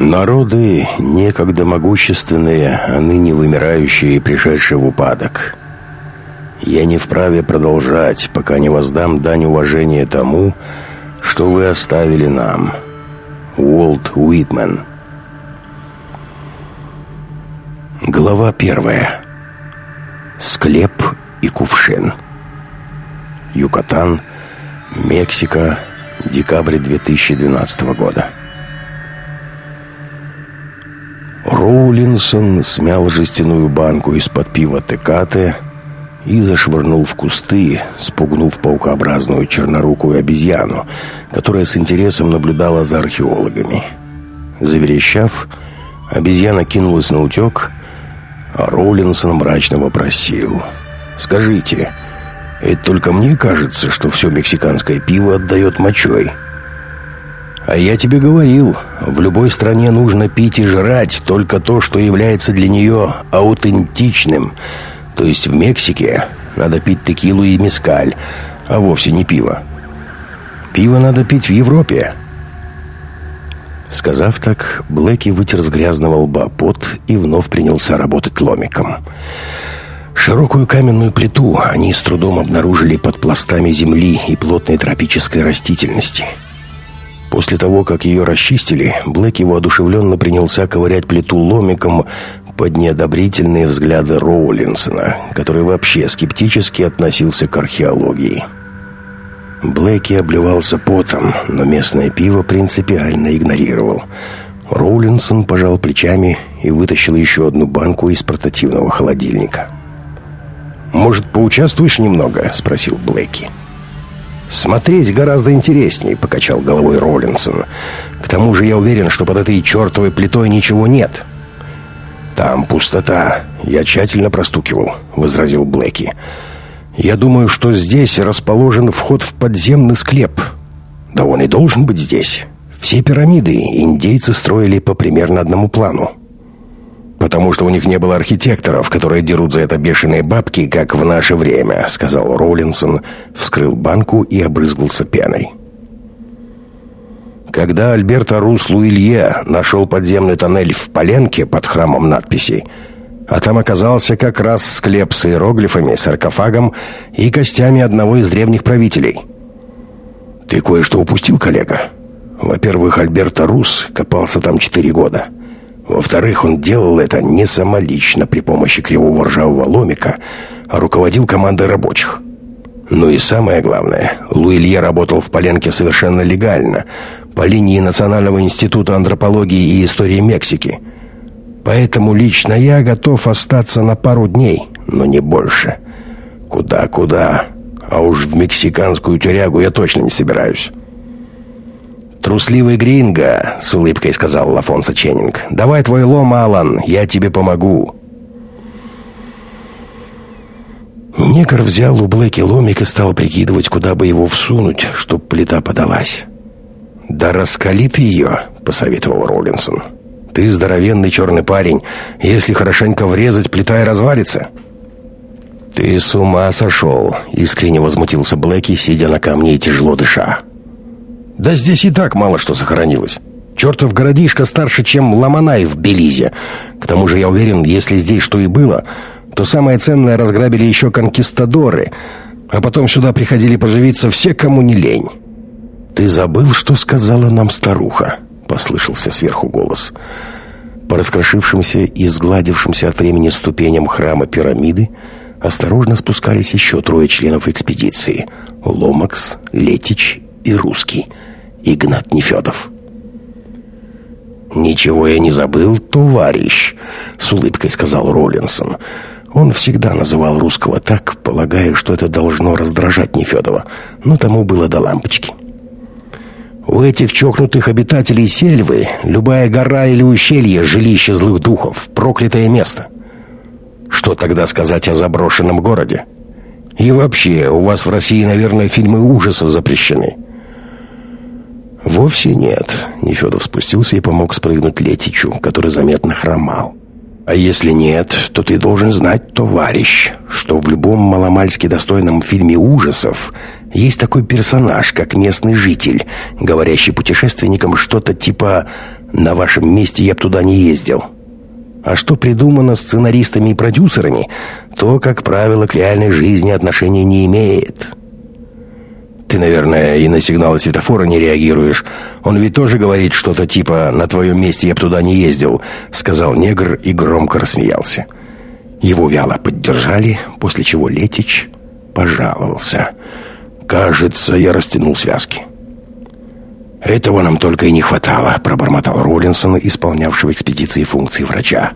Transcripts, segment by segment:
Народы, некогда могущественные, а ныне вымирающие и пришедшие в упадок. Я не вправе продолжать, пока не воздам дань уважения тому, что вы оставили нам. Уолт Уитмен. Глава первая. Склеп и кувшин. Юкатан, Мексика, декабрь 2012 года. Роулинсон смял жестяную банку из-под пива Текате и зашвырнул в кусты, спугнув паукообразную чернорукую обезьяну, которая с интересом наблюдала за археологами. Заверещав, обезьяна кинулась на утек, а Роулинсон мрачно вопросил. «Скажите, это только мне кажется, что все мексиканское пиво отдает мочой?» А я тебе говорил, в любой стране нужно пить и жрать только то, что является для нее аутентичным. То есть в Мексике надо пить текилу и мескаль, а вовсе не пиво. Пиво надо пить в Европе. Сказав так, Блэки вытер с грязного лба пот и вновь принялся работать ломиком. Широкую каменную плиту они с трудом обнаружили под пластами земли и плотной тропической растительности – После того, как ее расчистили, Блэк воодушевленно принялся ковырять плиту ломиком под неодобрительные взгляды Роулинсона, который вообще скептически относился к археологии. Блэки обливался потом, но местное пиво принципиально игнорировал. Роулинсон пожал плечами и вытащил еще одну банку из портативного холодильника. «Может, поучаствуешь немного?» — спросил Блэки. «Смотреть гораздо интереснее», — покачал головой Роллинсон. «К тому же я уверен, что под этой чертовой плитой ничего нет». «Там пустота. Я тщательно простукивал», — возразил Блэки. «Я думаю, что здесь расположен вход в подземный склеп. Да он и должен быть здесь. Все пирамиды индейцы строили по примерно одному плану. «Потому что у них не было архитекторов, которые дерут за это бешеные бабки, как в наше время», — сказал Роулинсон, вскрыл банку и обрызгался пеной. Когда Альберто Рус Луилье нашел подземный тоннель в Поленке под храмом надписей, а там оказался как раз склеп с иероглифами, саркофагом и костями одного из древних правителей. «Ты кое-что упустил, коллега?» Во-первых, Альберто Рус копался там четыре года. Во-вторых, он делал это не самолично при помощи кривого ржавого ломика, а руководил командой рабочих. Ну и самое главное, Луилье работал в Поленке совершенно легально, по линии Национального института антропологии и истории Мексики. Поэтому лично я готов остаться на пару дней, но не больше. Куда-куда, а уж в мексиканскую тюрягу я точно не собираюсь. «Трусливый Гринго», — с улыбкой сказал Лафонсо Ченнинг. «Давай твой лом, Алан, я тебе помогу». Негр взял у Блэки ломик и стал прикидывать, куда бы его всунуть, чтоб плита подалась. «Да раскали ты ее», — посоветовал Роллинсон. «Ты здоровенный черный парень. Если хорошенько врезать, плита и развалится». «Ты с ума сошел», — искренне возмутился Блэки, сидя на камне и тяжело дыша. Да здесь и так мало что сохранилось. Чертов городишко старше, чем Ламанай в Белизе. К тому же, я уверен, если здесь что и было, то самое ценное разграбили еще конкистадоры, а потом сюда приходили поживиться все, кому не лень. «Ты забыл, что сказала нам старуха?» — послышался сверху голос. По раскрошившимся и сгладившимся от времени ступеням храма пирамиды осторожно спускались еще трое членов экспедиции — Ломакс, Летич и Русский — Игнат Нефедов. «Ничего я не забыл, товарищ», — с улыбкой сказал Роллинсон. Он всегда называл русского так, полагая, что это должно раздражать Нефедова, но тому было до лампочки. У этих чокнутых обитателей сельвы любая гора или ущелье — жилище злых духов, проклятое место. Что тогда сказать о заброшенном городе? И вообще, у вас в России, наверное, фильмы ужасов запрещены. «Вовсе нет». Нефедов спустился и помог спрыгнуть Летичу, который заметно хромал. «А если нет, то ты должен знать, товарищ, что в любом маломальски достойном фильме ужасов есть такой персонаж, как местный житель, говорящий путешественникам что-то типа На вашем месте я б туда не ездил. А что придумано сценаристами и продюсерами, то, как правило, к реальной жизни отношения не имеет. Ты, наверное, и на сигналы светофора не реагируешь. Он ведь тоже говорит что-то типа «на твоем месте я б туда не ездил», сказал негр и громко рассмеялся. Его вяло поддержали, после чего Летич пожаловался. «Кажется, я растянул связки». «Этого нам только и не хватало», — пробормотал Роллинсон, исполнявшего экспедиции функции врача.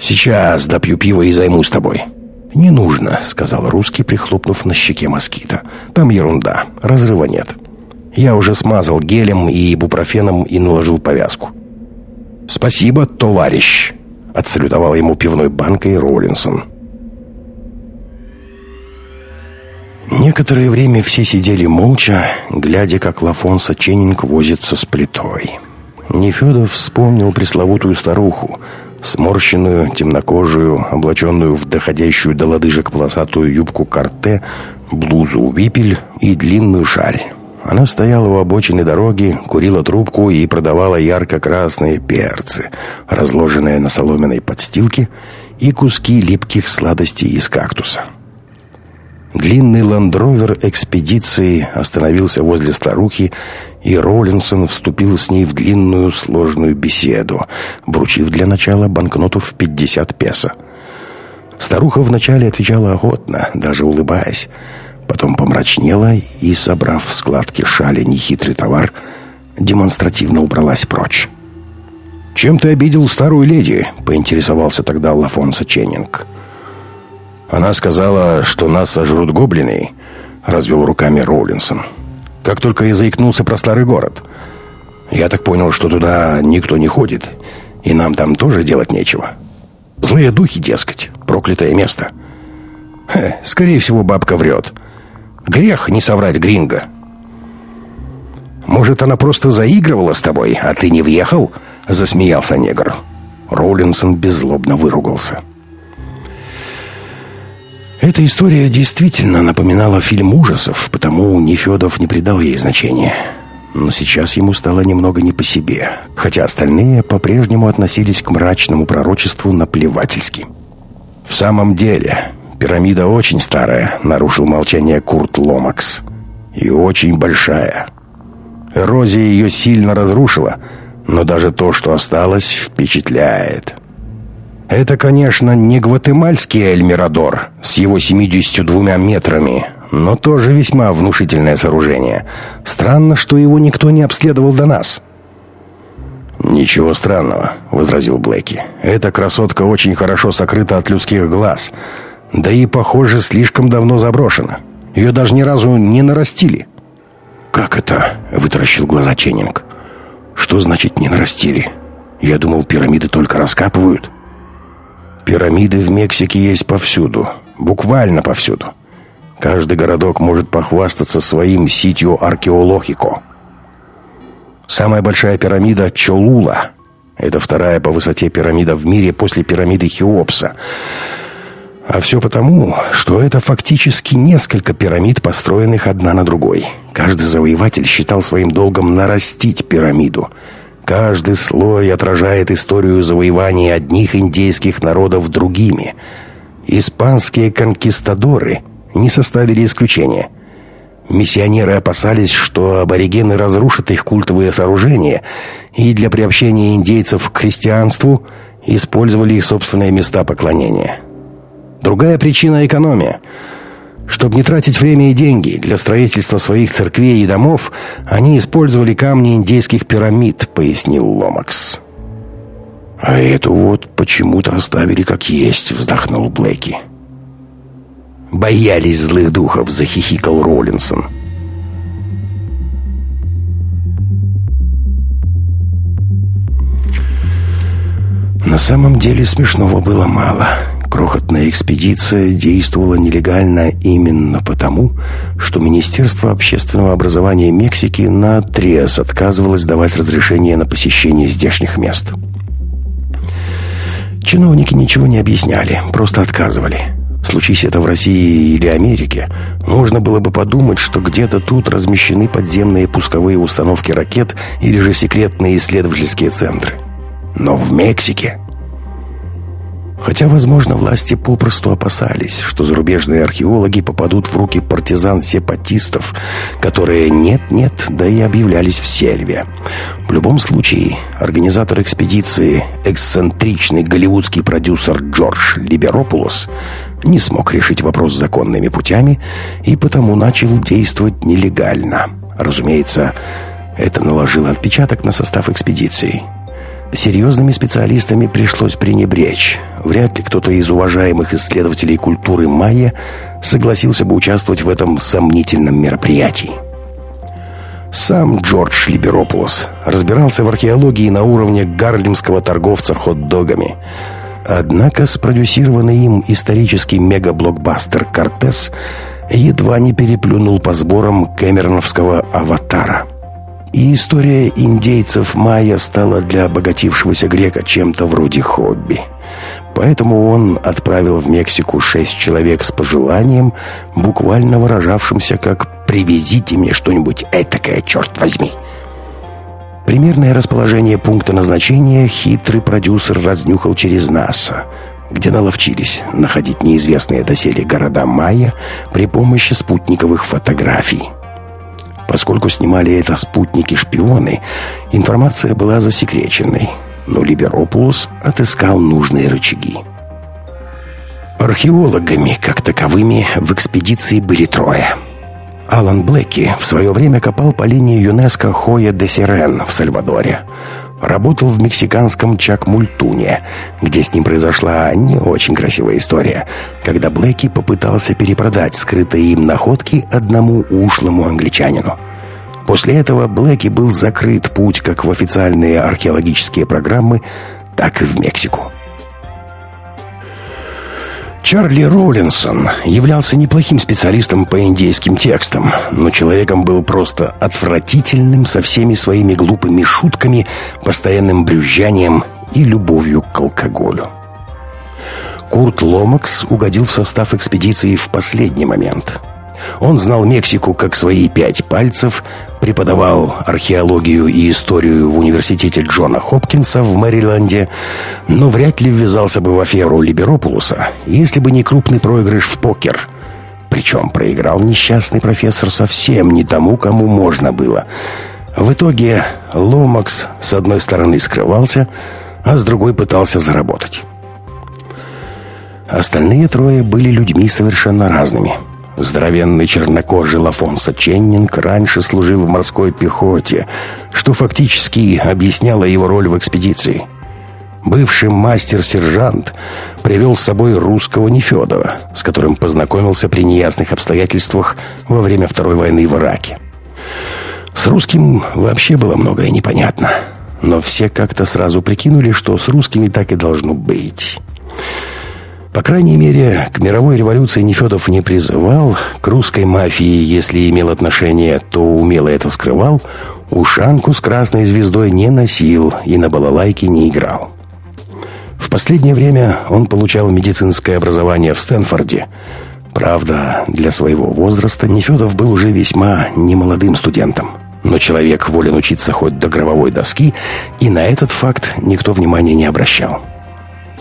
«Сейчас допью пиво и займусь тобой». «Не нужно», — сказал русский, прихлопнув на щеке москита. «Там ерунда. Разрыва нет. Я уже смазал гелем и ибупрофеном и наложил повязку». «Спасибо, товарищ», — отсалютовал ему пивной банкой Роллинсон. Некоторое время все сидели молча, глядя, как Лафонса Ченнинг возится с плитой. Нефедов вспомнил пресловутую старуху, сморщенную, темнокожую, облаченную в доходящую до лодыжек полосатую юбку карте, блузу випель и длинную шаль. Она стояла у обочины дороги, курила трубку и продавала ярко-красные перцы, разложенные на соломенной подстилке, и куски липких сладостей из кактуса. Длинный ландровер экспедиции остановился возле старухи, и Роллинсон вступил с ней в длинную сложную беседу, вручив для начала банкноту в 50 песо. Старуха вначале отвечала охотно, даже улыбаясь. Потом помрачнела и, собрав в складке шали нехитрый товар, демонстративно убралась прочь. «Чем ты обидел старую леди?» — поинтересовался тогда Лафонсо Ченнинг. Она сказала, что нас сожрут гоблины, развел руками Роулинсон. Как только я заикнулся про старый город. Я так понял, что туда никто не ходит, и нам там тоже делать нечего. Злые духи, дескать, проклятое место. Хе, скорее всего, бабка врет. Грех не соврать гринго. Может, она просто заигрывала с тобой, а ты не въехал? Засмеялся негр. Роулинсон беззлобно выругался. Эта история действительно напоминала фильм ужасов, потому Нефедов не придал ей значения. Но сейчас ему стало немного не по себе, хотя остальные по-прежнему относились к мрачному пророчеству наплевательски. «В самом деле, пирамида очень старая», — нарушил молчание Курт Ломакс. «И очень большая. Эрозия ее сильно разрушила, но даже то, что осталось, впечатляет». Это, конечно, не гватемальский Эльмирадор с его 72 метрами, но тоже весьма внушительное сооружение. Странно, что его никто не обследовал до нас. «Ничего странного», — возразил Блэки. «Эта красотка очень хорошо сокрыта от людских глаз. Да и, похоже, слишком давно заброшена. Ее даже ни разу не нарастили». «Как это?» — вытаращил глаза Ченнинг. «Что значит «не нарастили»? Я думал, пирамиды только раскапывают». Пирамиды в Мексике есть повсюду. Буквально повсюду. Каждый городок может похвастаться своим ситью археологико. Самая большая пирамида Чолула. Это вторая по высоте пирамида в мире после пирамиды Хеопса. А все потому, что это фактически несколько пирамид, построенных одна на другой. Каждый завоеватель считал своим долгом нарастить пирамиду – Каждый слой отражает историю завоевания одних индейских народов другими. Испанские конкистадоры не составили исключения. Миссионеры опасались, что аборигены разрушат их культовые сооружения, и для приобщения индейцев к христианству использовали их собственные места поклонения. Другая причина – экономия – чтобы не тратить время и деньги для строительства своих церквей и домов, они использовали камни индейских пирамид, пояснил Ломакс. А эту вот почему-то оставили как есть, вздохнул Блэки. Боялись злых духов, захихикал Роллинсон. На самом деле смешного было мало. Крохотная экспедиция действовала нелегально именно потому, что Министерство общественного образования Мексики наотрез отказывалось давать разрешение на посещение здешних мест. Чиновники ничего не объясняли, просто отказывали. Случись это в России или Америке, можно было бы подумать, что где-то тут размещены подземные пусковые установки ракет или же секретные исследовательские центры. Но в Мексике Хотя, возможно, власти попросту опасались, что зарубежные археологи попадут в руки партизан-сепатистов, которые нет-нет, да и объявлялись в Сельве. В любом случае, организатор экспедиции, эксцентричный голливудский продюсер Джордж Либеропулос, не смог решить вопрос законными путями и потому начал действовать нелегально. Разумеется, это наложило отпечаток на состав экспедиции – Серьезными специалистами пришлось пренебречь. Вряд ли кто-то из уважаемых исследователей культуры майя согласился бы участвовать в этом сомнительном мероприятии. Сам Джордж Либеропулос разбирался в археологии на уровне гарлемского торговца хот-догами. Однако спродюсированный им исторический мегаблокбастер «Кортес» едва не переплюнул по сборам кэмероновского «Аватара». И история индейцев майя стала для обогатившегося грека чем-то вроде хобби. Поэтому он отправил в Мексику шесть человек с пожеланием, буквально выражавшимся как «привезите мне что-нибудь этакое, черт возьми». Примерное расположение пункта назначения хитрый продюсер разнюхал через НАСА, где наловчились находить неизвестные доселе города Майя при помощи спутниковых фотографий. Поскольку снимали это спутники-шпионы, информация была засекреченной, но Либеропулос отыскал нужные рычаги. Археологами, как таковыми, в экспедиции были трое. Алан Блэки в свое время копал по линии ЮНЕСКО Хоя де Сирен в Сальвадоре – Работал в мексиканском Чакмультуне, где с ним произошла не очень красивая история, когда Блэки попытался перепродать скрытые им находки одному ушлому англичанину. После этого Блэки был закрыт путь как в официальные археологические программы, так и в Мексику. Чарли Роулинсон являлся неплохим специалистом по индейским текстам, но человеком был просто отвратительным со всеми своими глупыми шутками, постоянным брюзжанием и любовью к алкоголю. Курт Ломакс угодил в состав экспедиции в последний момент – он знал Мексику как свои пять пальцев, преподавал археологию и историю в университете Джона Хопкинса в Мэриленде, но вряд ли ввязался бы в аферу Либеропулуса, если бы не крупный проигрыш в покер. Причем проиграл несчастный профессор совсем не тому, кому можно было. В итоге Ломакс с одной стороны скрывался, а с другой пытался заработать. Остальные трое были людьми совершенно разными – Здоровенный чернокожий Лафонсо Ченнинг раньше служил в морской пехоте, что фактически объясняло его роль в экспедиции. Бывший мастер-сержант привел с собой русского Нефедова, с которым познакомился при неясных обстоятельствах во время Второй войны в Ираке. С русским вообще было многое непонятно, но все как-то сразу прикинули, что с русскими так и должно быть. По крайней мере, к мировой революции Нефедов не призывал, к русской мафии, если имел отношение, то умело это скрывал, ушанку с красной звездой не носил и на балалайке не играл. В последнее время он получал медицинское образование в Стэнфорде. Правда, для своего возраста Нефедов был уже весьма немолодым студентом. Но человек волен учиться хоть до гробовой доски, и на этот факт никто внимания не обращал.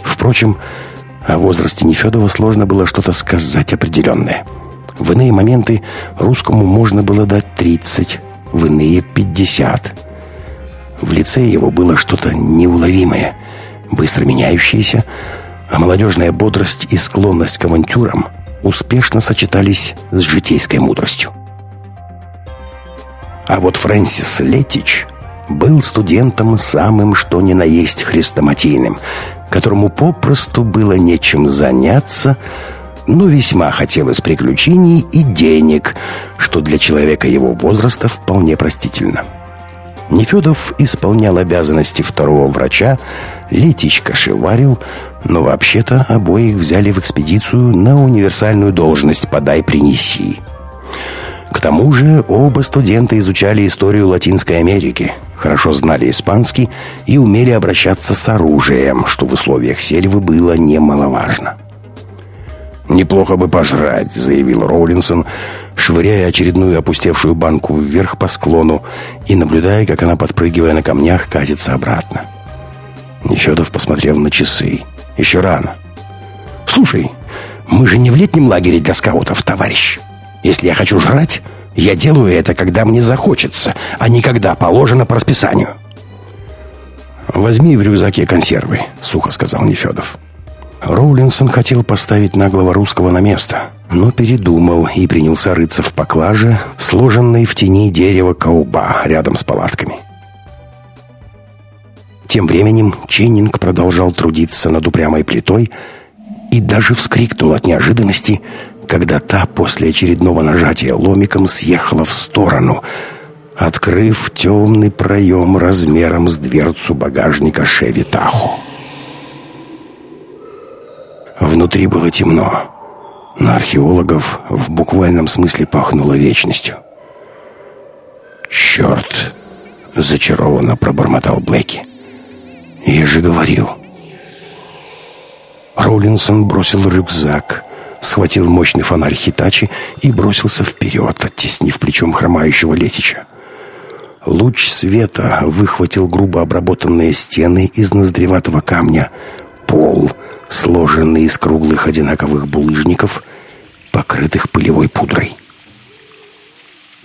Впрочем, о возрасте Нефедова сложно было что-то сказать определенное. В иные моменты русскому можно было дать 30, в иные 50. В лице его было что-то неуловимое, быстро меняющееся, а молодежная бодрость и склонность к авантюрам успешно сочетались с житейской мудростью. А вот Фрэнсис Летич был студентом самым что ни на есть хрестоматийным, которому попросту было нечем заняться, но весьма хотелось приключений и денег, что для человека его возраста вполне простительно. Нефедов исполнял обязанности второго врача, Летич кошеварил, но вообще-то обоих взяли в экспедицию на универсальную должность «подай-принеси». К тому же оба студента изучали историю Латинской Америки, хорошо знали испанский и умели обращаться с оружием, что в условиях сельвы было немаловажно. «Неплохо бы пожрать», — заявил Роулинсон, швыряя очередную опустевшую банку вверх по склону и наблюдая, как она, подпрыгивая на камнях, катится обратно. Нефедов посмотрел на часы. «Еще рано». «Слушай, мы же не в летнем лагере для скаутов, товарищ. Если я хочу жрать, я делаю это, когда мне захочется, а не когда положено по расписанию». «Возьми в рюкзаке консервы», — сухо сказал Нефедов. Роулинсон хотел поставить наглого русского на место, но передумал и принялся рыться в поклаже, сложенной в тени дерева кауба рядом с палатками. Тем временем Ченнинг продолжал трудиться над упрямой плитой и даже вскрикнул от неожиданности, когда та после очередного нажатия ломиком съехала в сторону, открыв темный проем размером с дверцу багажника Шеви Тахо. Внутри было темно. На археологов в буквальном смысле пахнуло вечностью. «Черт!» — зачарованно пробормотал Блэки. «Я же говорил». Роллинсон бросил рюкзак, схватил мощный фонарь Хитачи и бросился вперед, оттеснив плечом хромающего Лесича. Луч света выхватил грубо обработанные стены из ноздреватого камня, пол — сложенный из круглых одинаковых булыжников, покрытых пылевой пудрой.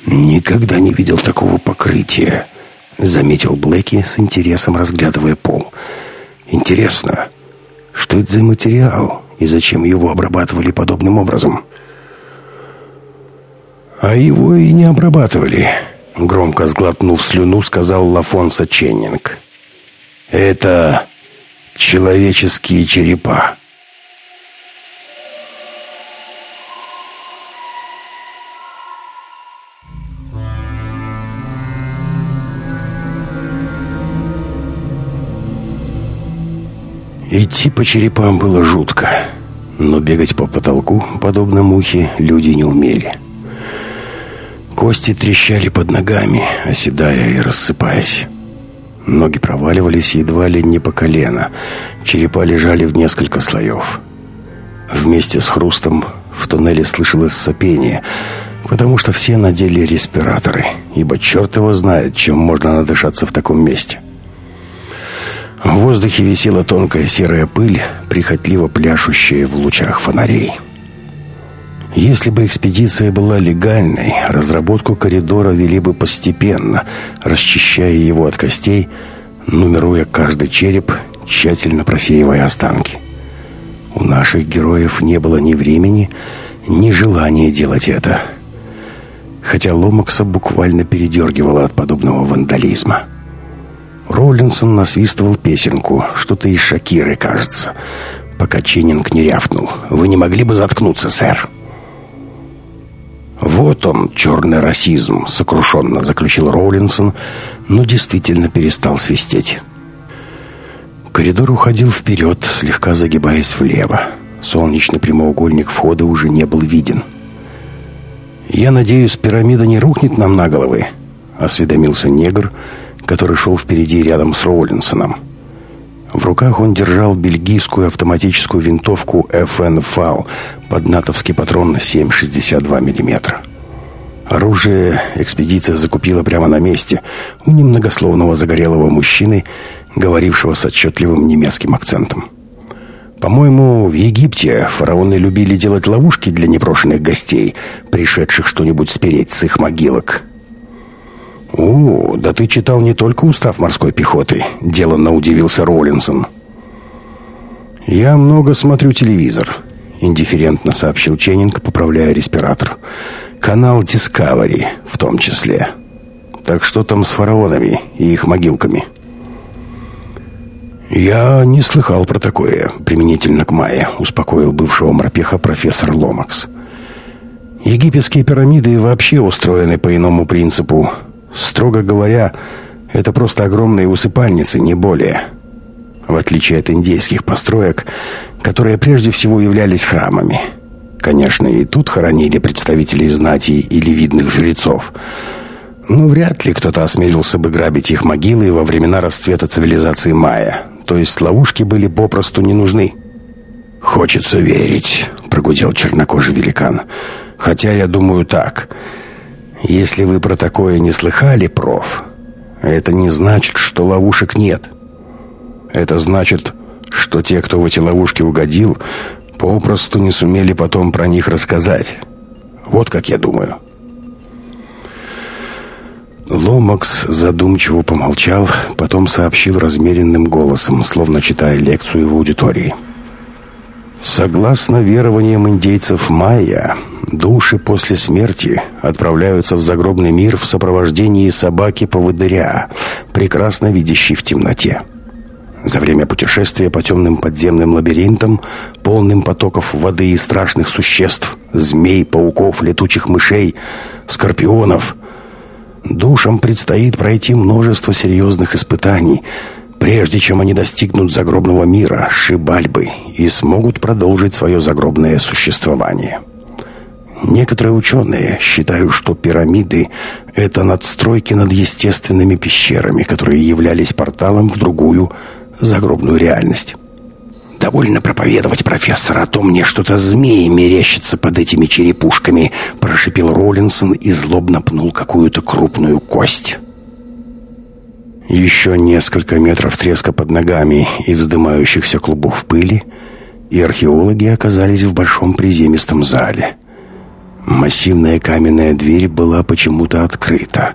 «Никогда не видел такого покрытия», — заметил Блэки с интересом, разглядывая пол. «Интересно, что это за материал и зачем его обрабатывали подобным образом?» «А его и не обрабатывали», — громко сглотнув слюну, сказал Лафонса Ченнинг. «Это человеческие черепа. Идти по черепам было жутко, но бегать по потолку, подобно мухе, люди не умели. Кости трещали под ногами, оседая и рассыпаясь. Ноги проваливались едва ли не по колено. Черепа лежали в несколько слоев. Вместе с хрустом в туннеле слышалось сопение, потому что все надели респираторы, ибо черт его знает, чем можно надышаться в таком месте. В воздухе висела тонкая серая пыль, прихотливо пляшущая в лучах фонарей. Если бы экспедиция была легальной, разработку коридора вели бы постепенно, расчищая его от костей, нумеруя каждый череп, тщательно просеивая останки. У наших героев не было ни времени, ни желания делать это. Хотя Ломакса буквально передергивало от подобного вандализма. Роллинсон насвистывал песенку, что-то из Шакиры, кажется, пока Ченнинг не рявкнул. «Вы не могли бы заткнуться, сэр?» «Вот он, черный расизм», — сокрушенно заключил Роулинсон, но действительно перестал свистеть. Коридор уходил вперед, слегка загибаясь влево. Солнечный прямоугольник входа уже не был виден. «Я надеюсь, пирамида не рухнет нам на головы», — осведомился негр, который шел впереди рядом с Роулинсоном. В руках он держал бельгийскую автоматическую винтовку FN-FAL под натовский патрон 7,62 мм. Оружие экспедиция закупила прямо на месте у немногословного загорелого мужчины, говорившего с отчетливым немецким акцентом. По-моему, в Египте фараоны любили делать ловушки для непрошенных гостей, пришедших что-нибудь спереть с их могилок. «О, да ты читал не только устав морской пехоты», — деланно удивился Роллинсон. «Я много смотрю телевизор», — индифферентно сообщил Ченнинг, поправляя респиратор. «Канал Discovery в том числе. Так что там с фараонами и их могилками?» «Я не слыхал про такое, применительно к Майе», — успокоил бывшего морпеха профессор Ломакс. «Египетские пирамиды вообще устроены по иному принципу. Строго говоря, это просто огромные усыпальницы, не более. В отличие от индейских построек, которые прежде всего являлись храмами. Конечно, и тут хоронили представителей знати или видных жрецов. Но вряд ли кто-то осмелился бы грабить их могилы во времена расцвета цивилизации майя. То есть ловушки были попросту не нужны. «Хочется верить», прогудел чернокожий великан. «Хотя я думаю так. Если вы про такое не слыхали, проф, это не значит, что ловушек нет. Это значит, что те, кто в эти ловушки угодил, попросту не сумели потом про них рассказать. Вот как я думаю». Ломакс задумчиво помолчал, потом сообщил размеренным голосом, словно читая лекцию в аудитории. Согласно верованиям индейцев майя, души после смерти отправляются в загробный мир в сопровождении собаки-поводыря, прекрасно видящей в темноте. За время путешествия по темным подземным лабиринтам, полным потоков воды и страшных существ, змей, пауков, летучих мышей, скорпионов, Душам предстоит пройти множество серьезных испытаний, прежде чем они достигнут загробного мира, Шибальбы, и смогут продолжить свое загробное существование. Некоторые ученые считают, что пирамиды – это надстройки над естественными пещерами, которые являлись порталом в другую загробную реальность. «Довольно проповедовать, профессор, а то мне что-то змеи мерещится под этими черепушками», прошипел Роллинсон и злобно пнул какую-то крупную кость. Еще несколько метров треска под ногами и вздымающихся клубов пыли, и археологи оказались в большом приземистом зале. Массивная каменная дверь была почему-то открыта.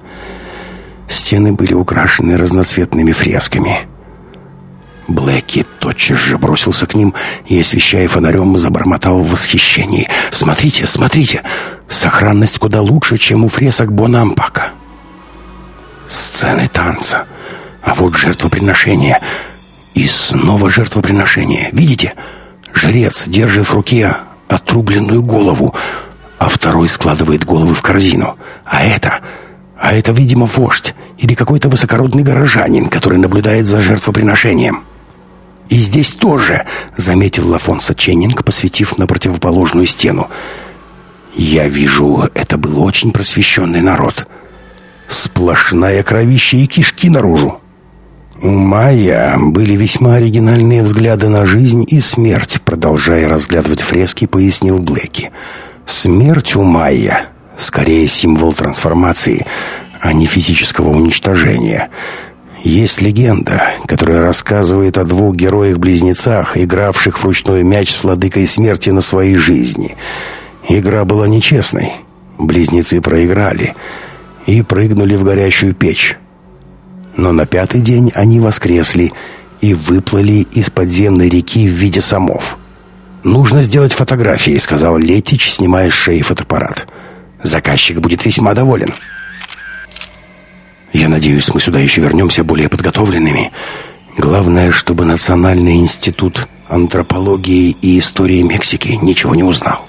Стены были украшены разноцветными фресками – Блэки тотчас же бросился к ним и, освещая фонарем, забормотал в восхищении. «Смотрите, смотрите! Сохранность куда лучше, чем у фресок Бонампака!» Сцены танца. А вот жертвоприношение. И снова жертвоприношение. Видите? Жрец держит в руке отрубленную голову, а второй складывает головы в корзину. А это... А это, видимо, вождь или какой-то высокородный горожанин, который наблюдает за жертвоприношением. «И здесь тоже», — заметил Лафонсо Ченнинг, посветив на противоположную стену. «Я вижу, это был очень просвещенный народ. Сплошная кровища и кишки наружу». У Майя были весьма оригинальные взгляды на жизнь и смерть, продолжая разглядывать фрески, пояснил Блэки. Смерть у Майя скорее символ трансформации, а не физического уничтожения. Есть легенда, которая рассказывает о двух героях-близнецах, игравших в ручной мяч с владыкой смерти на своей жизни. Игра была нечестной. Близнецы проиграли и прыгнули в горящую печь. Но на пятый день они воскресли и выплыли из подземной реки в виде самов. «Нужно сделать фотографии», — сказал Летич, снимая с шеи фотоаппарат. «Заказчик будет весьма доволен». Я надеюсь, мы сюда еще вернемся более подготовленными. Главное, чтобы Национальный институт антропологии и истории Мексики ничего не узнал.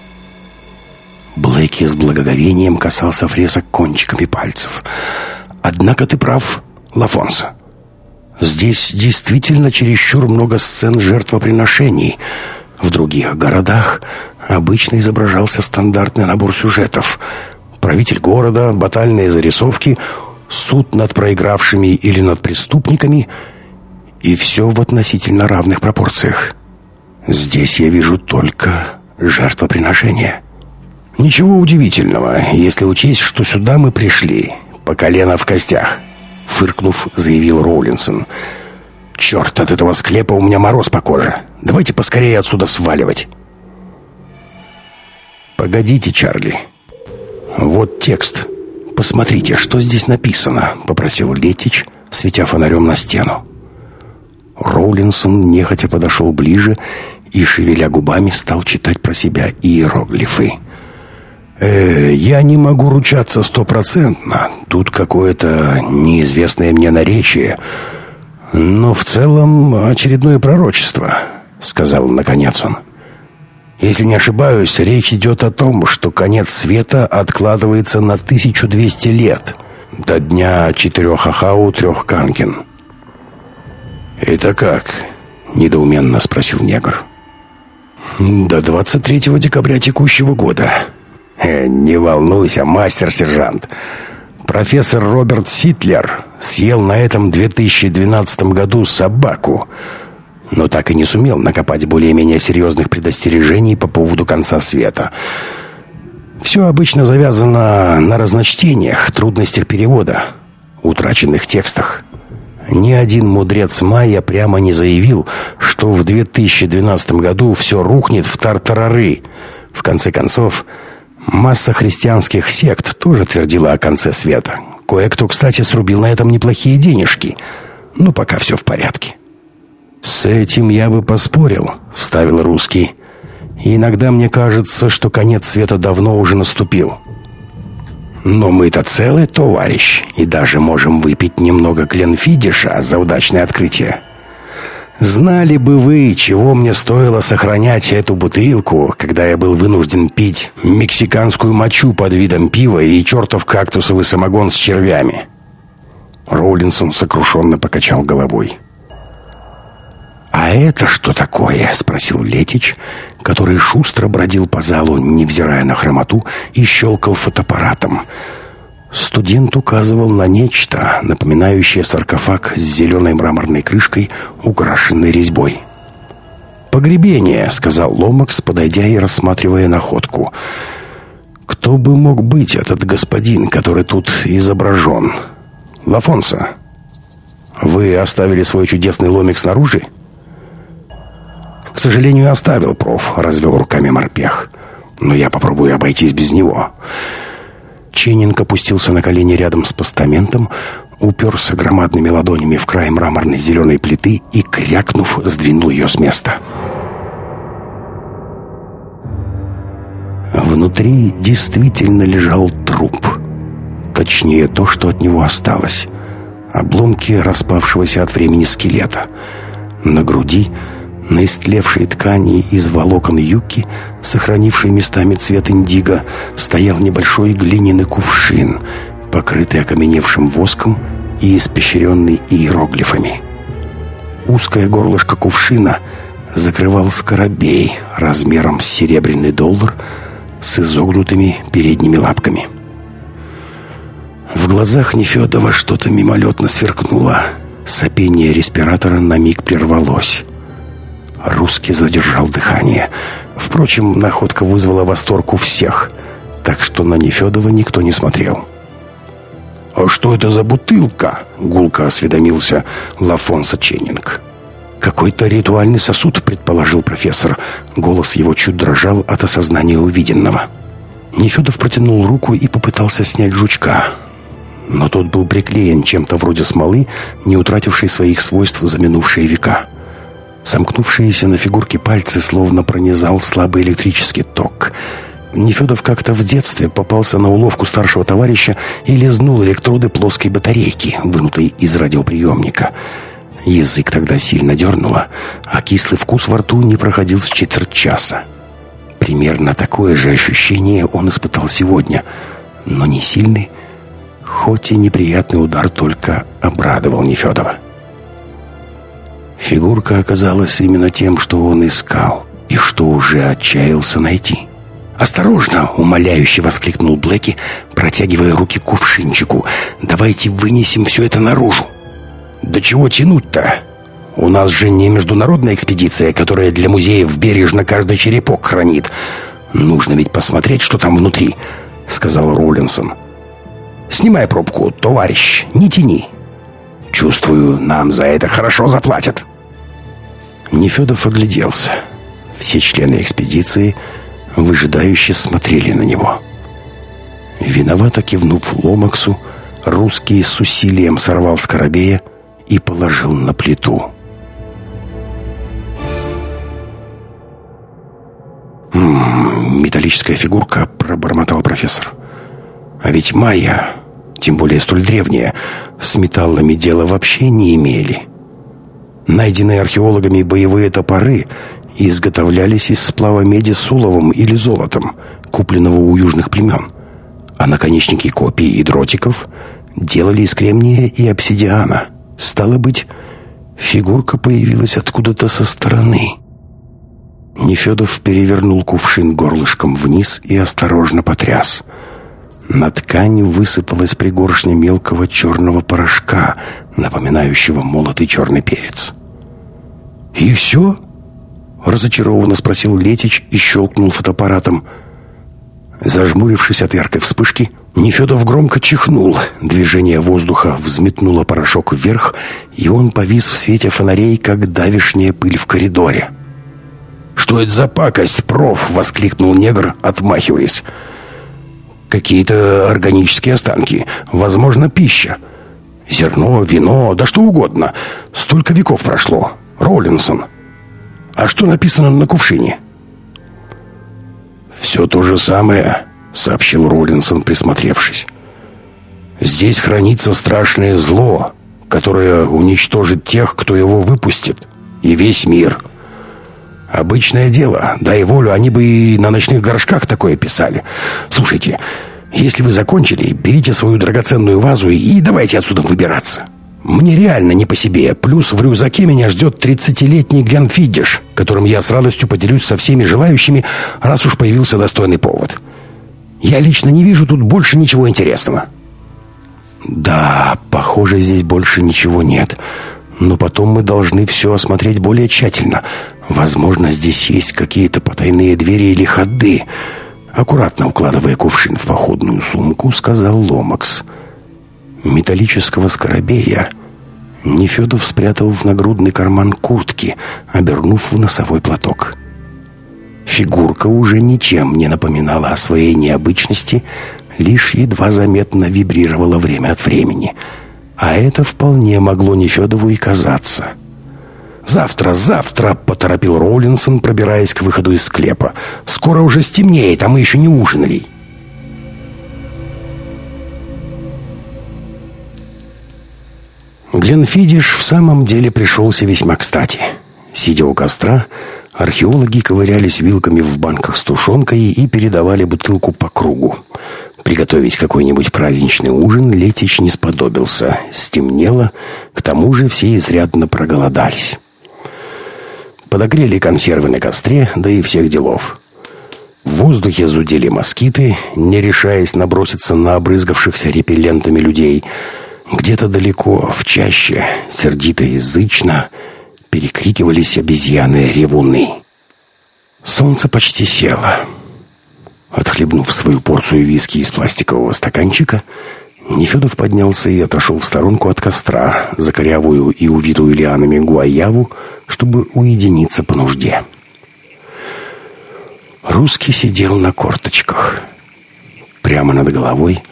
Блэки с благоговением касался фресок кончиками пальцев. «Однако ты прав, Лафонсо. Здесь действительно чересчур много сцен жертвоприношений. В других городах обычно изображался стандартный набор сюжетов. Правитель города, батальные зарисовки — суд над проигравшими или над преступниками, и все в относительно равных пропорциях. Здесь я вижу только жертвоприношение. Ничего удивительного, если учесть, что сюда мы пришли, по колено в костях, фыркнув, заявил Роулинсон. Черт, от этого склепа у меня мороз по коже. Давайте поскорее отсюда сваливать. Погодите, Чарли. Вот текст. «Посмотрите, что здесь написано», — попросил Летич, светя фонарем на стену. Роулинсон нехотя подошел ближе и, шевеля губами, стал читать про себя иероглифы. «Э, «Я не могу ручаться стопроцентно. Тут какое-то неизвестное мне наречие. Но в целом очередное пророчество», — сказал наконец он. Если не ошибаюсь, речь идет о том, что конец света откладывается на 1200 лет, до дня четырех Ахау, трех Канкин. «Это как?» — недоуменно спросил негр. «До 23 декабря текущего года». Э, «Не волнуйся, мастер-сержант. Профессор Роберт Ситлер съел на этом 2012 году собаку. но так и не сумел накопать более-менее серьезных предостережений по поводу конца света. Все обычно завязано на разночтениях, трудностях перевода, утраченных текстах. Ни один мудрец майя прямо не заявил, что в 2012 году все рухнет в тартарары. В конце концов, масса христианских сект тоже твердила о конце света. Кое-кто, кстати, срубил на этом неплохие денежки. Но пока все в порядке. «С этим я бы поспорил», — вставил русский. «Иногда мне кажется, что конец света давно уже наступил». «Но мы-то целый, товарищ, и даже можем выпить немного кленфидиша за удачное открытие». Знали бы вы, чего мне стоило сохранять эту бутылку, когда я был вынужден пить мексиканскую мочу под видом пива и чертов кактусовый самогон с червями. Роулинсон сокрушенно покачал головой. «А это что такое?» — спросил Летич, который шустро бродил по залу, невзирая на хромоту, и щелкал фотоаппаратом. Студент указывал на нечто, напоминающее саркофаг с зеленой мраморной крышкой, украшенной резьбой. «Погребение», — сказал Ломакс, подойдя и рассматривая находку. «Кто бы мог быть этот господин, который тут изображен? Лафонса, вы оставили свой чудесный ломик снаружи?» «К сожалению, оставил, проф», — развел руками морпех. «Но я попробую обойтись без него». Ченнинг опустился на колени рядом с постаментом, уперся громадными ладонями в край мраморной зеленой плиты и, крякнув, сдвинул ее с места. Внутри действительно лежал труп. Точнее, то, что от него осталось. Обломки распавшегося от времени скелета. На груди на истлевшей ткани из волокон юки, сохранившей местами цвет индиго, стоял небольшой глиняный кувшин, покрытый окаменевшим воском и испещренный иероглифами. Узкое горлышко кувшина закрывал скоробей размером с серебряный доллар с изогнутыми передними лапками. В глазах Нефедова что-то мимолетно сверкнуло. Сопение респиратора на миг прервалось. Русский задержал дыхание. Впрочем, находка вызвала восторг у всех, так что на Нефедова никто не смотрел. «А что это за бутылка?» — гулко осведомился Лафонса Ченнинг. «Какой-то ритуальный сосуд», — предположил профессор. Голос его чуть дрожал от осознания увиденного. Нефедов протянул руку и попытался снять жучка. Но тот был приклеен чем-то вроде смолы, не утратившей своих свойств за минувшие века. Сомкнувшиеся на фигурке пальцы словно пронизал слабый электрический ток. Нефедов как-то в детстве попался на уловку старшего товарища и лизнул электроды плоской батарейки, вынутой из радиоприемника. Язык тогда сильно дернуло, а кислый вкус во рту не проходил с четверть часа. Примерно такое же ощущение он испытал сегодня, но не сильный, хоть и неприятный удар только обрадовал Нефедова. Фигурка оказалась именно тем, что он искал и что уже отчаялся найти. «Осторожно!» — умоляюще воскликнул Блэки, протягивая руки к кувшинчику. «Давайте вынесем все это наружу!» «Да чего тянуть-то? У нас же не международная экспедиция, которая для музеев бережно каждый черепок хранит. Нужно ведь посмотреть, что там внутри», — сказал Роллинсон. «Снимай пробку, товарищ, не тяни!» Чувствую, нам за это хорошо заплатят. Нефедов огляделся. Все члены экспедиции выжидающе смотрели на него. Виновато кивнув Ломаксу, русский с усилием сорвал скоробея и положил на плиту. «М -м, «Металлическая фигурка», — пробормотал профессор. «А ведь майя тем более столь древние, с металлами дела вообще не имели. Найденные археологами боевые топоры изготовлялись из сплава меди с уловом или золотом, купленного у южных племен, а наконечники копий и дротиков делали из кремния и обсидиана. Стало быть, фигурка появилась откуда-то со стороны. Нефедов перевернул кувшин горлышком вниз и осторожно потряс – на ткани высыпалась пригоршня мелкого черного порошка, напоминающего молотый черный перец. «И все?» — разочарованно спросил Летич и щелкнул фотоаппаратом. Зажмурившись от яркой вспышки, Нефедов громко чихнул. Движение воздуха взметнуло порошок вверх, и он повис в свете фонарей, как давишняя пыль в коридоре. «Что это за пакость, проф?» — воскликнул негр, отмахиваясь. «Какие-то органические останки. Возможно, пища. Зерно, вино, да что угодно. Столько веков прошло. Роллинсон. А что написано на кувшине?» «Все то же самое», — сообщил Роллинсон, присмотревшись. «Здесь хранится страшное зло, которое уничтожит тех, кто его выпустит, и весь мир». Обычное дело. Дай волю, они бы и на ночных горшках такое писали. Слушайте, если вы закончили, берите свою драгоценную вазу и давайте отсюда выбираться. Мне реально не по себе. Плюс в рюкзаке меня ждет 30-летний Гленфиддиш, которым я с радостью поделюсь со всеми желающими, раз уж появился достойный повод. Я лично не вижу тут больше ничего интересного. Да, похоже, здесь больше ничего нет. Но потом мы должны все осмотреть более тщательно. Возможно, здесь есть какие-то потайные двери или ходы. Аккуратно укладывая кувшин в походную сумку, сказал Ломакс. Металлического скоробея Нефедов спрятал в нагрудный карман куртки, обернув в носовой платок. Фигурка уже ничем не напоминала о своей необычности, лишь едва заметно вибрировала время от времени — а это вполне могло Нефедову и казаться. «Завтра, завтра!» — поторопил Роулинсон, пробираясь к выходу из склепа. «Скоро уже стемнеет, а мы еще не ужинали». Гленфидиш в самом деле пришелся весьма кстати. Сидя у костра, археологи ковырялись вилками в банках с тушенкой и передавали бутылку по кругу. Приготовить какой-нибудь праздничный ужин Летич не сподобился. Стемнело, к тому же все изрядно проголодались. Подогрели консервы на костре, да и всех делов. В воздухе зудели москиты, не решаясь наброситься на обрызгавшихся репеллентами людей. Где-то далеко, в чаще, сердито и язычно, перекрикивались обезьяны-ревуны. Солнце почти село. Отхлебнув свою порцию виски из пластикового стаканчика, Нефедов поднялся и отошел в сторонку от костра, за корявую и увитую лианами гуаяву, чтобы уединиться по нужде. Русский сидел на корточках. Прямо над головой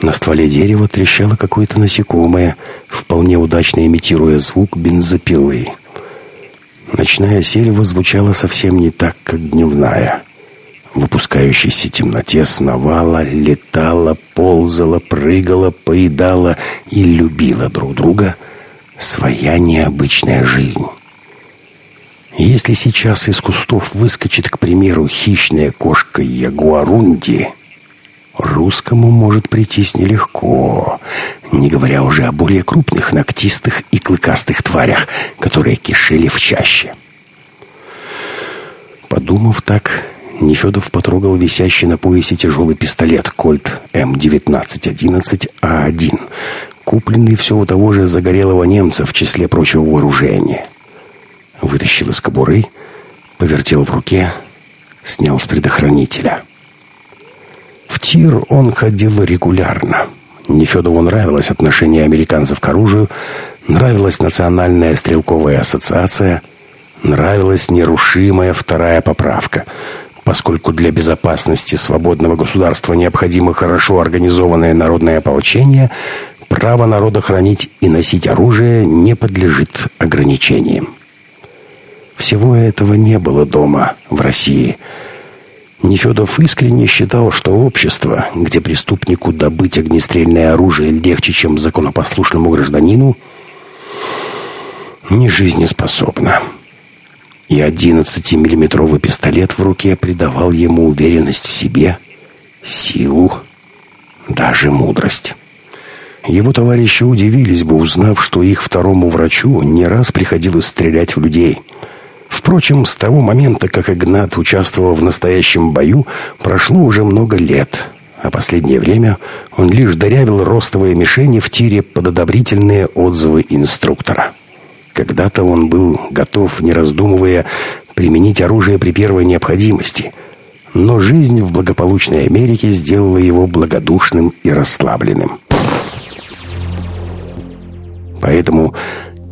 на стволе дерева трещало какое-то насекомое, вполне удачно имитируя звук бензопилы. Ночная сельва звучала совсем не так, как дневная в опускающейся темноте сновала, летала, ползала, прыгала, поедала и любила друг друга своя необычная жизнь. Если сейчас из кустов выскочит, к примеру, хищная кошка Ягуарунди, русскому может прийтись нелегко, не говоря уже о более крупных, ногтистых и клыкастых тварях, которые кишели в чаще. Подумав так, Нефедов потрогал висящий на поясе тяжелый пистолет «Кольт М1911А1», купленный все у того же загорелого немца в числе прочего вооружения. Вытащил из кобуры, повертел в руке, снял с предохранителя. В тир он ходил регулярно. Нефедову нравилось отношение американцев к оружию, нравилась Национальная стрелковая ассоциация, нравилась нерушимая вторая поправка — поскольку для безопасности свободного государства необходимо хорошо организованное народное ополчение, право народа хранить и носить оружие не подлежит ограничениям. Всего этого не было дома, в России. Нефедов искренне считал, что общество, где преступнику добыть огнестрельное оружие легче, чем законопослушному гражданину, не жизнеспособно и 11-миллиметровый пистолет в руке придавал ему уверенность в себе, силу, даже мудрость. Его товарищи удивились бы, узнав, что их второму врачу не раз приходилось стрелять в людей. Впрочем, с того момента, как Игнат участвовал в настоящем бою, прошло уже много лет, а последнее время он лишь дырявил ростовые мишени в тире под одобрительные отзывы инструктора. Когда-то он был готов, не раздумывая, применить оружие при первой необходимости. Но жизнь в благополучной Америке сделала его благодушным и расслабленным. Поэтому,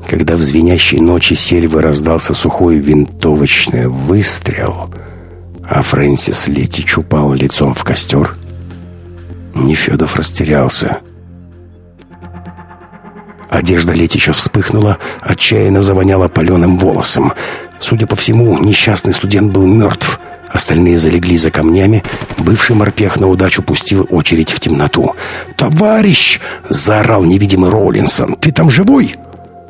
когда в звенящей ночи сельвы раздался сухой винтовочный выстрел, а Фрэнсис Летич упал лицом в костер, Нефедов растерялся. Одежда Летича вспыхнула, отчаянно завоняла паленым волосом. Судя по всему, несчастный студент был мертв. Остальные залегли за камнями. Бывший морпех на удачу пустил очередь в темноту. «Товарищ!» — заорал невидимый Роулинсон. «Ты там живой?»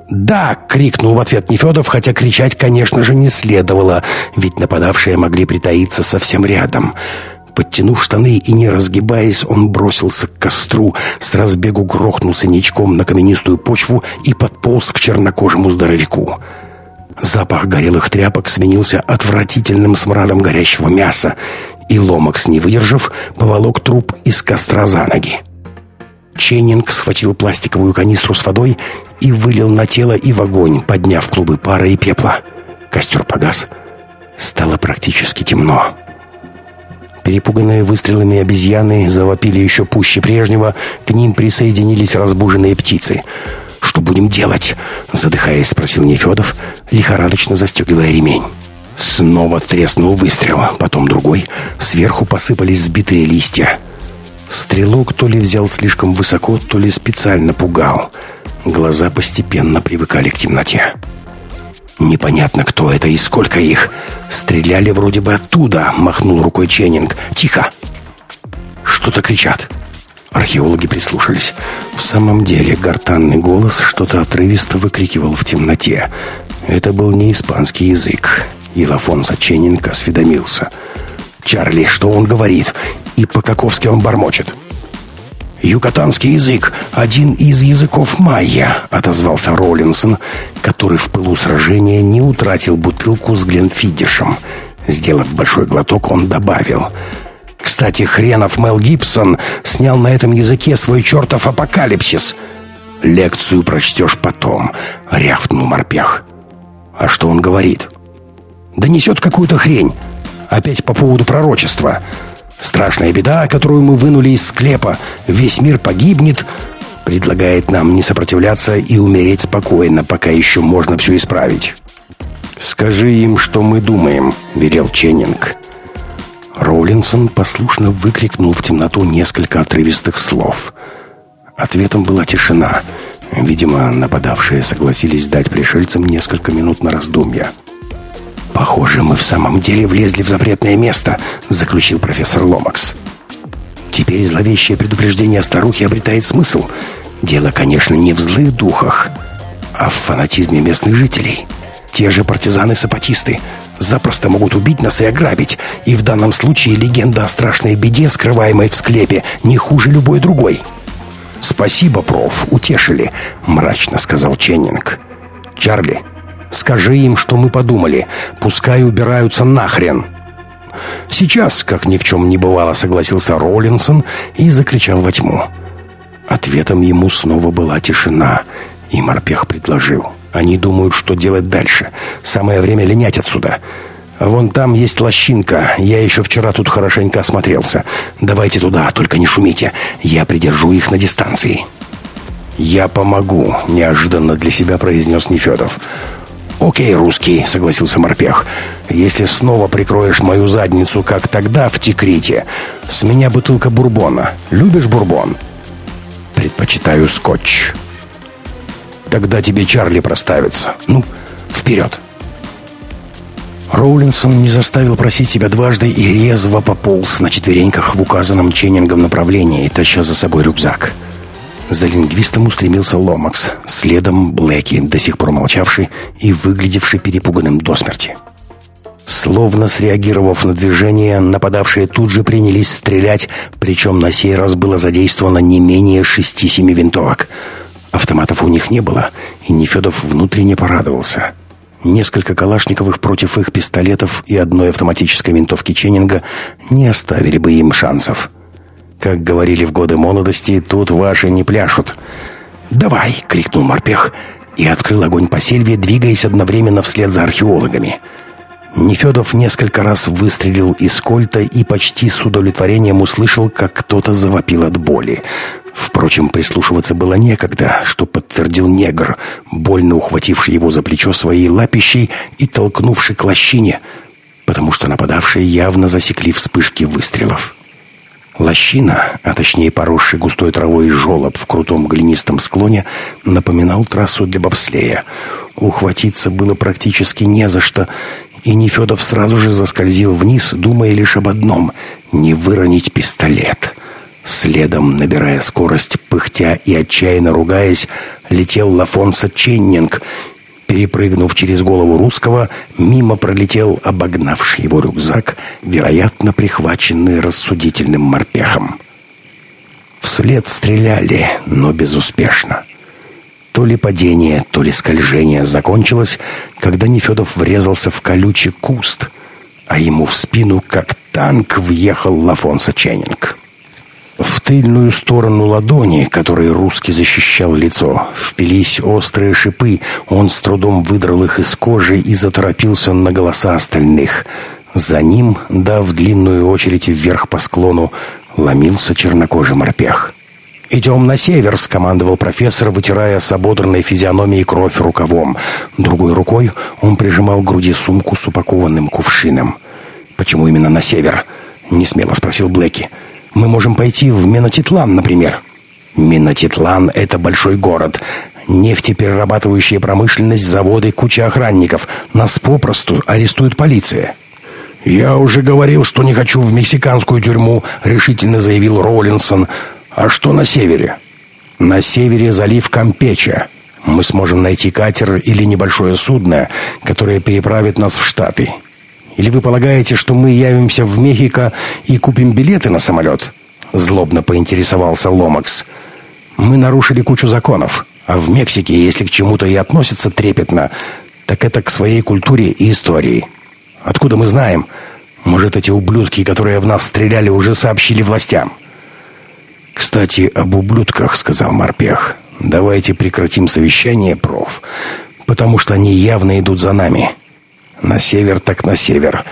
«Да!» — крикнул в ответ Нефедов, хотя кричать, конечно же, не следовало, ведь нападавшие могли притаиться совсем рядом. Подтянув штаны и не разгибаясь, он бросился к костру, с разбегу грохнулся ничком на каменистую почву и подполз к чернокожему здоровяку. Запах горелых тряпок сменился отвратительным смрадом горящего мяса, и Ломакс, не выдержав, поволок труп из костра за ноги. Ченнинг схватил пластиковую канистру с водой и вылил на тело и в огонь, подняв клубы пара и пепла. Костер погас. Стало практически темно. Перепуганные выстрелами обезьяны завопили еще пуще прежнего, к ним присоединились разбуженные птицы — «Что будем делать?» Задыхаясь, спросил Нефедов, лихорадочно застегивая ремень. Снова треснул выстрел, потом другой. Сверху посыпались сбитые листья. Стрелок то ли взял слишком высоко, то ли специально пугал. Глаза постепенно привыкали к темноте. «Непонятно, кто это и сколько их. Стреляли вроде бы оттуда», — махнул рукой Ченнинг. «Тихо!» «Что-то кричат». Археологи прислушались. В самом деле, гортанный голос что-то отрывисто выкрикивал в темноте. Это был не испанский язык. Илафон Сачененко осведомился. «Чарли, что он говорит? И по-каковски он бормочет?» «Юкатанский язык, один из языков майя», — отозвался Роллинсон, который в пылу сражения не утратил бутылку с Гленфидишем. Сделав большой глоток, он добавил — кстати, хренов Мел Гибсон снял на этом языке свой чертов апокалипсис. Лекцию прочтешь потом, рявкнул морпех. А что он говорит? Да несет какую-то хрень. Опять по поводу пророчества. Страшная беда, которую мы вынули из склепа. Весь мир погибнет. Предлагает нам не сопротивляться и умереть спокойно, пока еще можно все исправить. «Скажи им, что мы думаем», — велел Ченнинг. Роулинсон послушно выкрикнул в темноту несколько отрывистых слов. Ответом была тишина. Видимо, нападавшие согласились дать пришельцам несколько минут на раздумья. «Похоже, мы в самом деле влезли в запретное место», — заключил профессор Ломакс. «Теперь зловещее предупреждение старухи обретает смысл. Дело, конечно, не в злых духах, а в фанатизме местных жителей. Те же партизаны-сапатисты запросто могут убить нас и ограбить. И в данном случае легенда о страшной беде, скрываемой в склепе, не хуже любой другой. «Спасибо, проф, утешили», — мрачно сказал Ченнинг. «Чарли, скажи им, что мы подумали. Пускай убираются нахрен». «Сейчас, как ни в чем не бывало», — согласился Роллинсон и закричал во тьму. Ответом ему снова была тишина, и морпех предложил. Они думают, что делать дальше. Самое время линять отсюда. Вон там есть лощинка. Я еще вчера тут хорошенько осмотрелся. Давайте туда, только не шумите. Я придержу их на дистанции. Я помогу, неожиданно для себя произнес Нефедов. «Окей, русский», — согласился Морпех. «Если снова прикроешь мою задницу, как тогда в Тикрите, с меня бутылка бурбона. Любишь бурбон?» «Предпочитаю скотч». Тогда тебе Чарли проставится. Ну, вперед!» Роулинсон не заставил просить себя дважды и резво пополз на четвереньках в указанном Ченнингом направлении, таща за собой рюкзак. За лингвистом устремился Ломакс, следом Блэки, до сих пор молчавший и выглядевший перепуганным до смерти. Словно среагировав на движение, нападавшие тут же принялись стрелять, причем на сей раз было задействовано не менее шести-семи винтовок — Автоматов у них не было, и Нефедов внутренне порадовался. Несколько калашниковых против их пистолетов и одной автоматической винтовки Ченнинга не оставили бы им шансов. Как говорили в годы молодости, тут ваши не пляшут. «Давай!» — крикнул морпех и открыл огонь по сельве, двигаясь одновременно вслед за археологами. Нефедов несколько раз выстрелил из кольта и почти с удовлетворением услышал, как кто-то завопил от боли. Впрочем, прислушиваться было некогда, что подтвердил негр, больно ухвативший его за плечо своей лапищей и толкнувший к лощине, потому что нападавшие явно засекли вспышки выстрелов. Лощина, а точнее поросший густой травой жолоб в крутом глинистом склоне, напоминал трассу для бобслея. Ухватиться было практически не за что, и Нефедов сразу же заскользил вниз, думая лишь об одном — не выронить пистолет. Следом, набирая скорость, пыхтя и отчаянно ругаясь, летел Лафонсо Ченнинг — Перепрыгнув через голову русского, мимо пролетел обогнавший его рюкзак, вероятно, прихваченный рассудительным морпехом. Вслед стреляли, но безуспешно. То ли падение, то ли скольжение закончилось, когда Нефедов врезался в колючий куст, а ему в спину, как танк, въехал Лафонсо Ченнинг. В тыльную сторону ладони, которой русский защищал лицо, впились острые шипы. Он с трудом выдрал их из кожи и заторопился на голоса остальных. За ним, дав длинную очередь вверх по склону, ломился чернокожий морпех. «Идем на север», — скомандовал профессор, вытирая с ободранной физиономией кровь рукавом. Другой рукой он прижимал к груди сумку с упакованным кувшином. «Почему именно на север?» — несмело спросил Блэки. «Блэки». Мы можем пойти в Минотитлан, например. Минотитлан — это большой город. Нефтеперерабатывающая промышленность, заводы, куча охранников. Нас попросту арестует полиция. «Я уже говорил, что не хочу в мексиканскую тюрьму», — решительно заявил Роллинсон. «А что на севере?» «На севере залив Кампеча. Мы сможем найти катер или небольшое судно, которое переправит нас в Штаты. Или вы полагаете, что мы явимся в Мехико и купим билеты на самолет?» Злобно поинтересовался Ломакс. «Мы нарушили кучу законов, а в Мексике, если к чему-то и относятся трепетно, так это к своей культуре и истории. Откуда мы знаем? Может, эти ублюдки, которые в нас стреляли, уже сообщили властям?» «Кстати, об ублюдках», — сказал Морпех. «Давайте прекратим совещание, проф, потому что они явно идут за нами». На север так на север.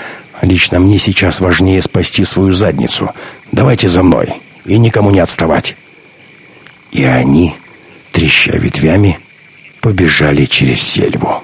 Лично мне сейчас важнее спасти свою задницу. Давайте за мной. И никому не отставать. И они, треща ветвями, побежали через сельву.